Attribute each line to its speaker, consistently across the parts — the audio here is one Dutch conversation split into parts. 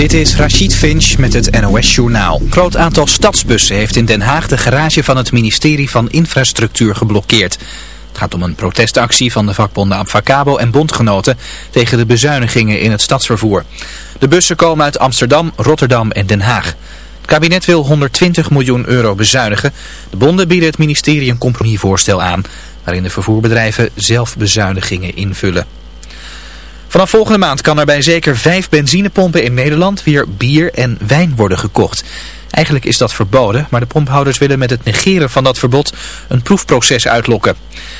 Speaker 1: Dit is Rachid Finch met het NOS Journaal. Groot aantal stadsbussen heeft in Den Haag de garage van het ministerie van Infrastructuur geblokkeerd. Het gaat om een protestactie van de vakbonden Abfacabo en bondgenoten tegen de bezuinigingen in het stadsvervoer. De bussen komen uit Amsterdam, Rotterdam en Den Haag. Het kabinet wil 120 miljoen euro bezuinigen. De bonden bieden het ministerie een compromisvoorstel aan, waarin de vervoerbedrijven zelf bezuinigingen invullen. Vanaf volgende maand kan er bij zeker vijf benzinepompen in Nederland weer bier en wijn worden gekocht. Eigenlijk is dat verboden, maar de pomphouders willen met het negeren van dat verbod een proefproces uitlokken.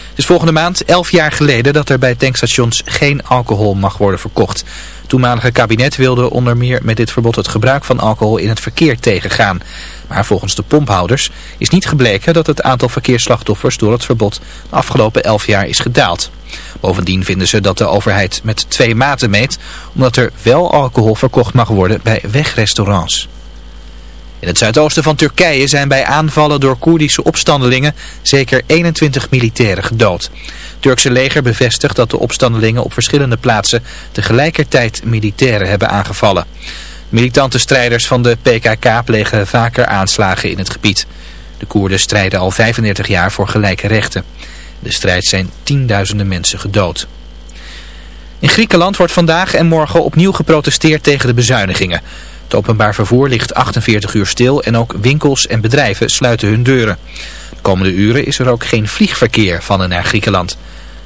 Speaker 1: Het is volgende maand elf jaar geleden dat er bij tankstations geen alcohol mag worden verkocht. Toenmalige kabinet wilde onder meer met dit verbod het gebruik van alcohol in het verkeer tegengaan. Maar volgens de pomphouders is niet gebleken dat het aantal verkeersslachtoffers door het verbod de afgelopen elf jaar is gedaald. Bovendien vinden ze dat de overheid met twee maten meet, omdat er wel alcohol verkocht mag worden bij wegrestaurants. In het zuidoosten van Turkije zijn bij aanvallen door Koerdische opstandelingen zeker 21 militairen gedood. Het Turkse leger bevestigt dat de opstandelingen op verschillende plaatsen tegelijkertijd militairen hebben aangevallen. Militante strijders van de PKK plegen vaker aanslagen in het gebied. De Koerden strijden al 35 jaar voor gelijke rechten. De strijd zijn tienduizenden mensen gedood. In Griekenland wordt vandaag en morgen opnieuw geprotesteerd tegen de bezuinigingen. Het openbaar vervoer ligt 48 uur stil en ook winkels en bedrijven sluiten hun deuren. De komende uren is er ook geen vliegverkeer van en naar Griekenland.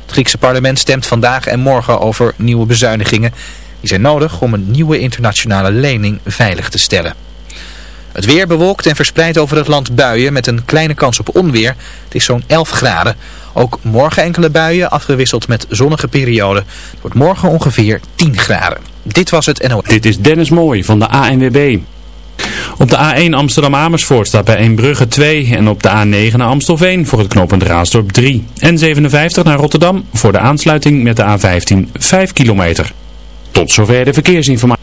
Speaker 1: Het Griekse parlement stemt vandaag en morgen over nieuwe bezuinigingen. Die zijn nodig om een nieuwe internationale lening veilig te stellen. Het weer bewolkt en verspreid over het land buien met een kleine kans op onweer. Het is zo'n 11 graden. Ook morgen enkele buien afgewisseld met zonnige perioden. Het wordt morgen ongeveer 10 graden. Dit was het NO.
Speaker 2: Dit is Dennis Mooij van de ANWB. Op de A1 Amsterdam-Amersfoort staat bij Eembrugge 2 en op de A9 naar Amstelveen voor het knooppunt Raasdorp 3. En 57 naar Rotterdam voor de aansluiting met de A15 5 kilometer. Tot zover de verkeersinformatie.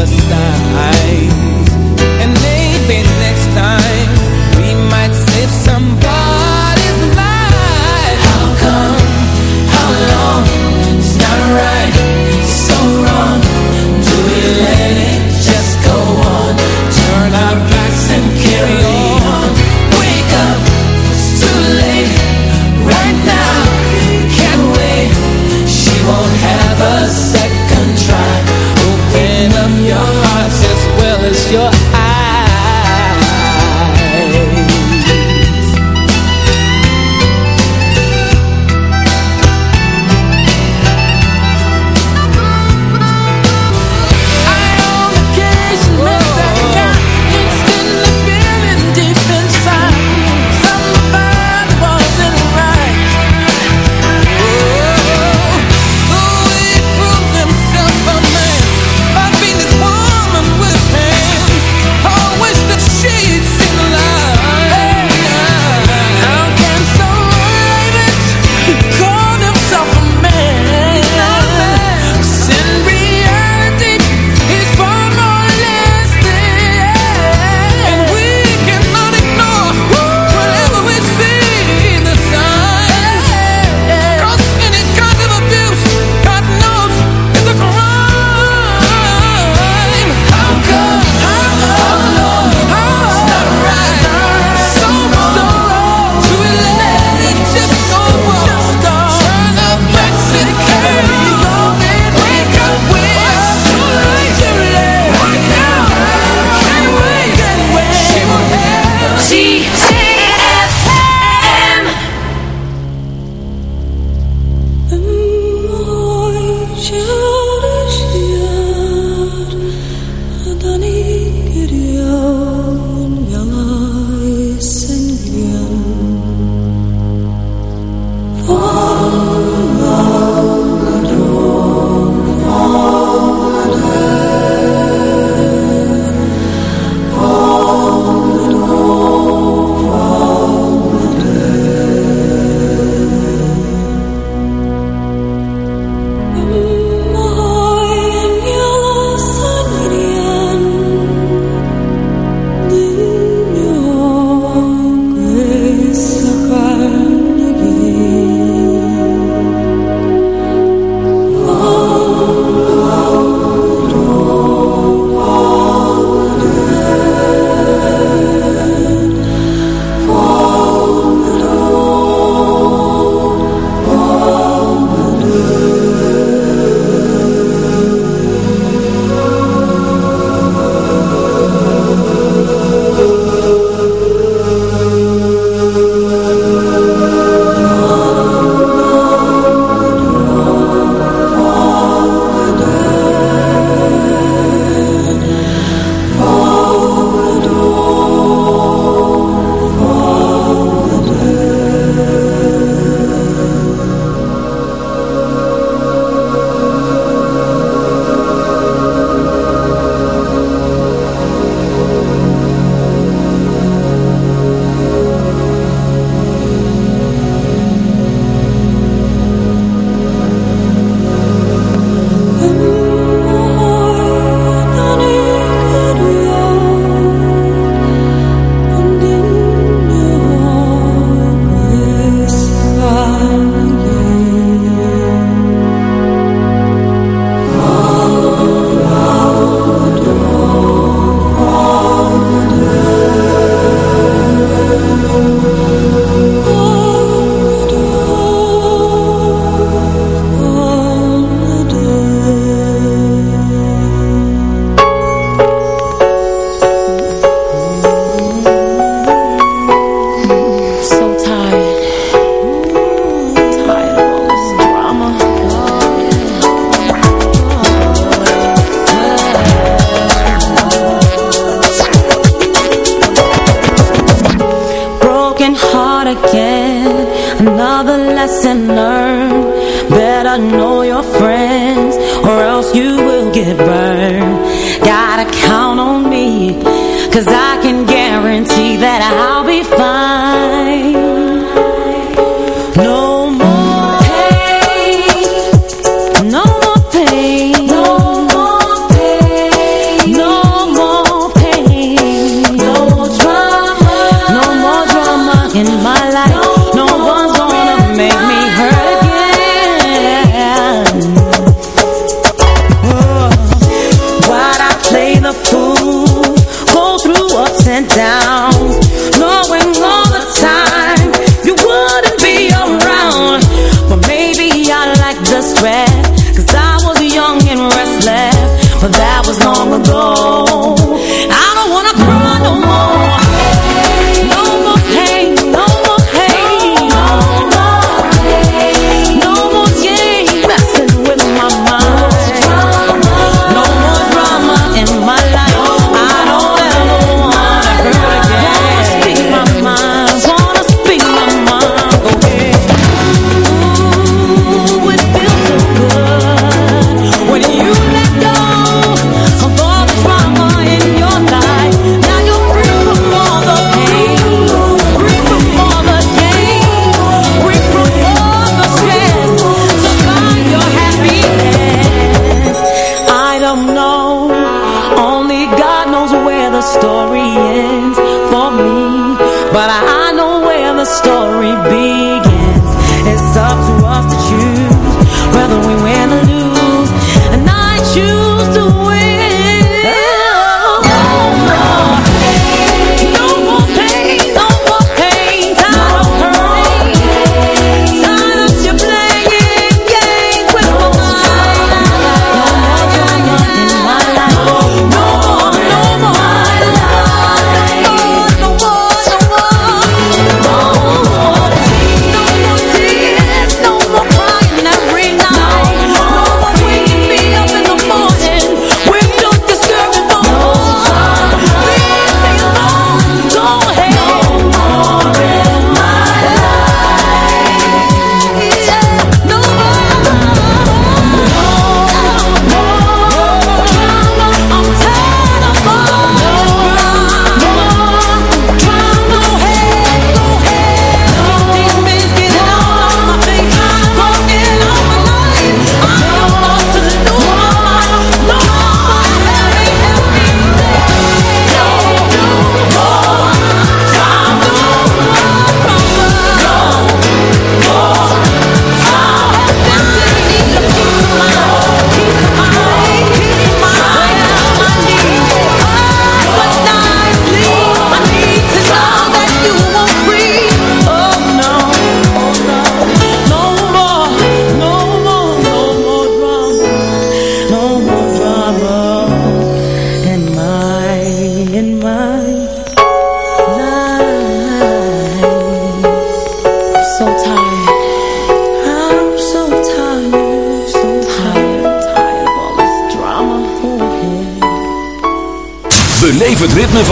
Speaker 3: other side.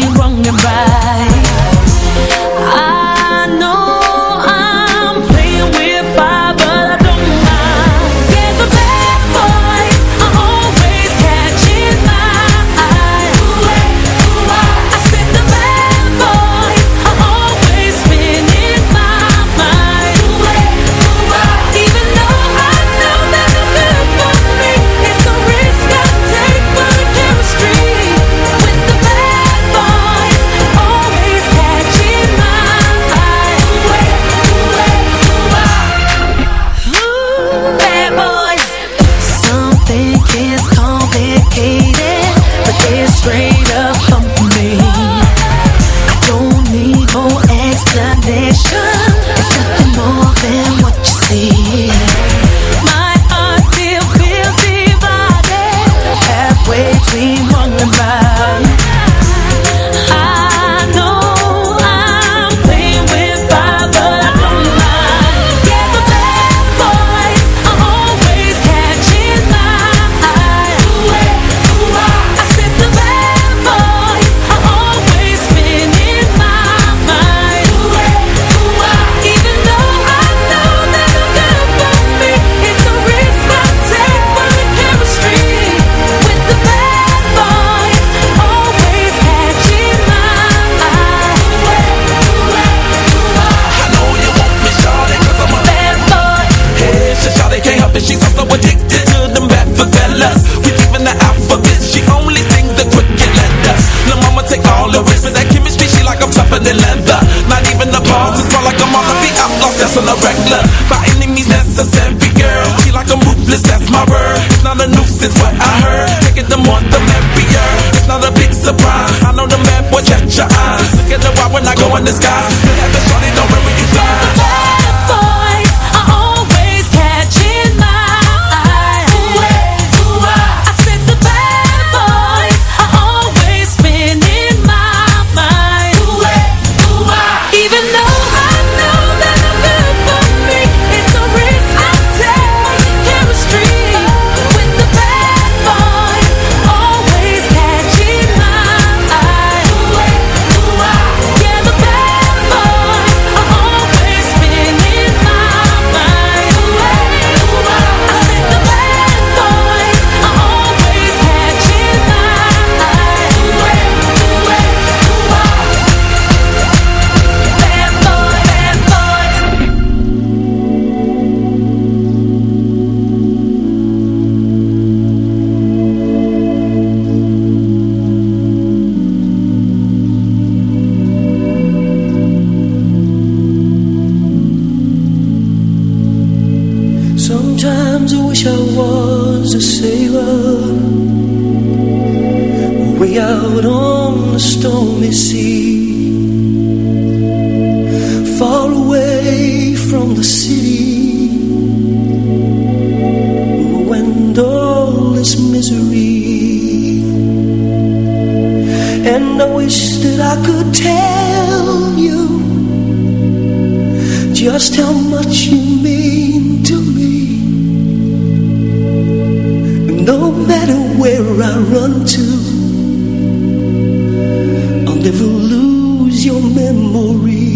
Speaker 3: wrong
Speaker 4: about. Than leather. Not even the balls, it's more like I'm on the beat, outlaws, that's on the regular. By any means necessary, girl. She like I'm ruthless, that's my word. It's not a nuisance, what I heard. Take them the more the merrier. It's not a big surprise. I know the man boy catch your eyes. Look at the why when I go in the sky. Still have the shorty, don't
Speaker 5: No matter where I run to I'll never lose your memory.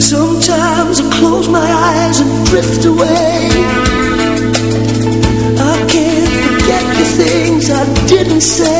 Speaker 5: Sometimes I close my eyes and drift away. I can't forget the things I didn't say.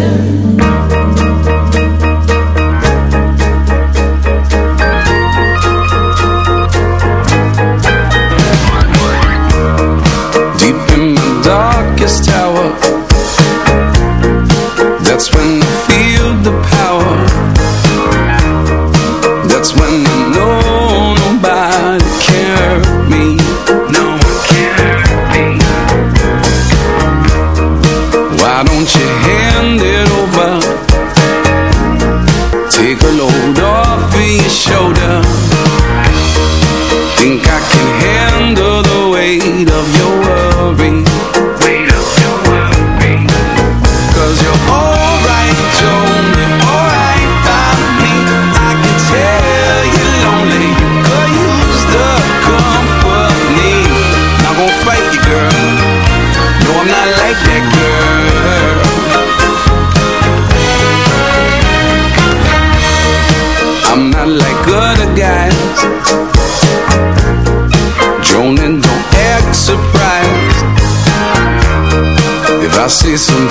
Speaker 5: see some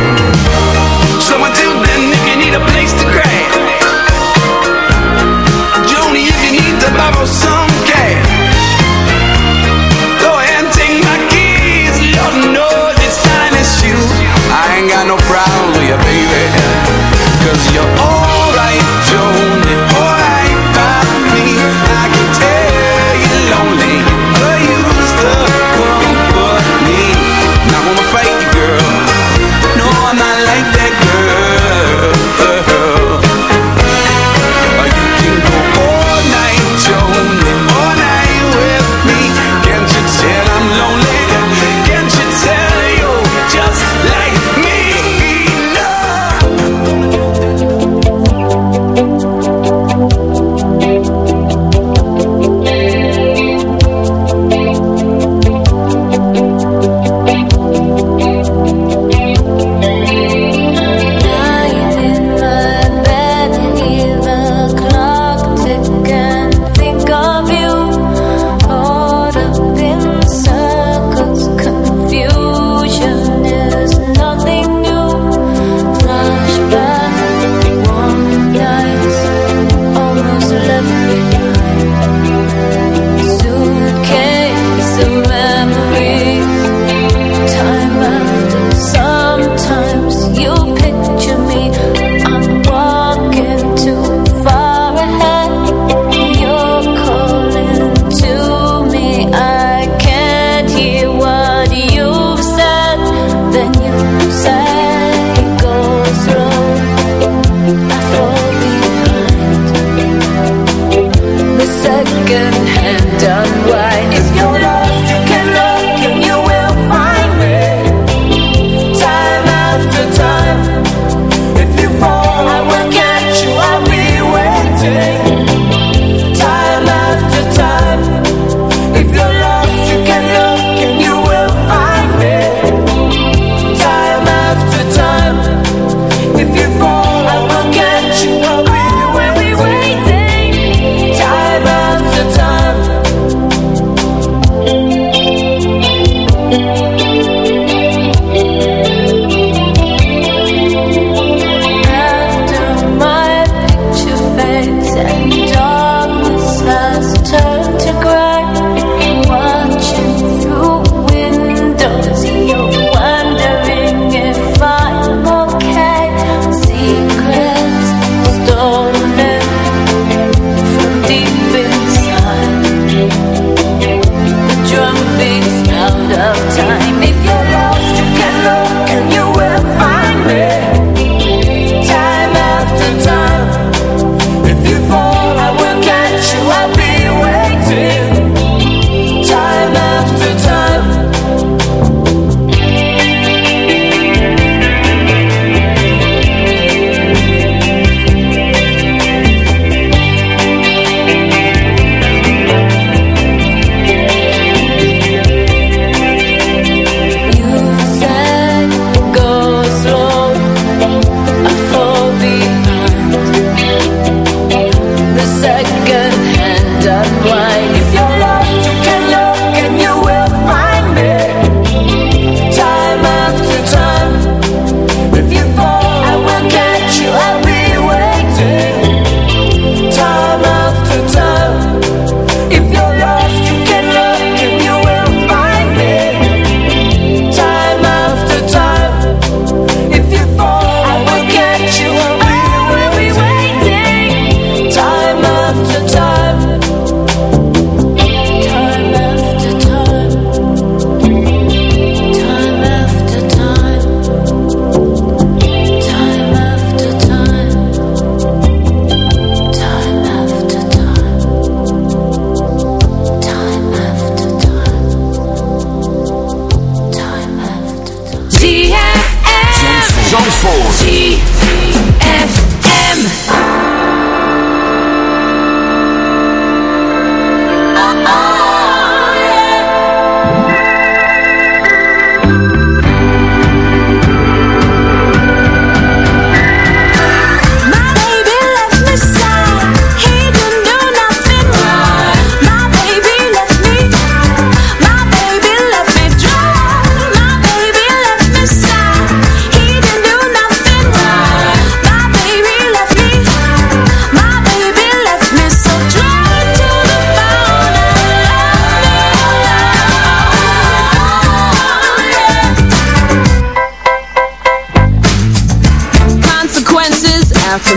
Speaker 5: 腹肌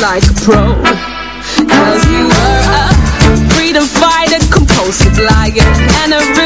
Speaker 5: like a pro Cause you were a freedom fighter, compulsive liar And a real.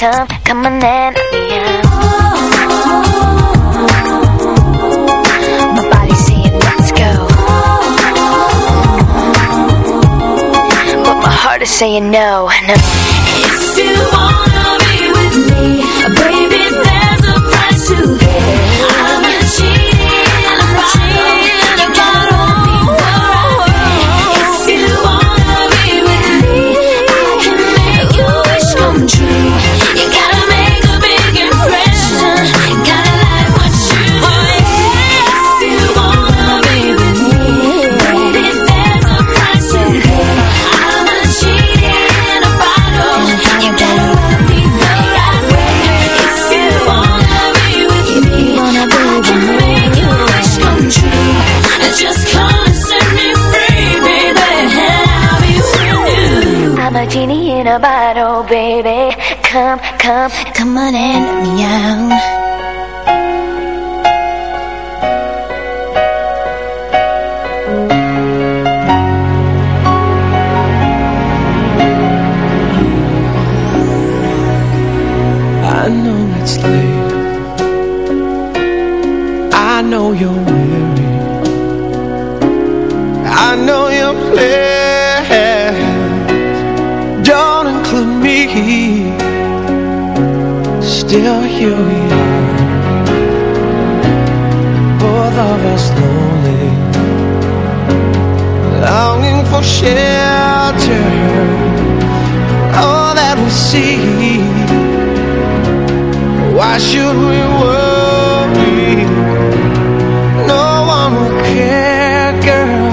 Speaker 6: come, come
Speaker 7: on and. My saying let's go, but my heart is saying no, no. come, come on
Speaker 8: in. shelter. All that we see. Why should we worry? No one will care, girl.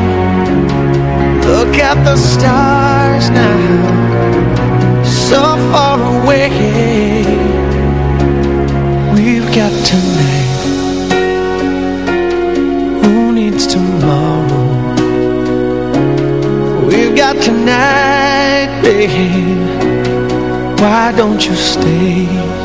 Speaker 8: Look at the stars now. So far night, babe Why don't you stay?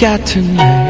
Speaker 8: got
Speaker 9: tonight.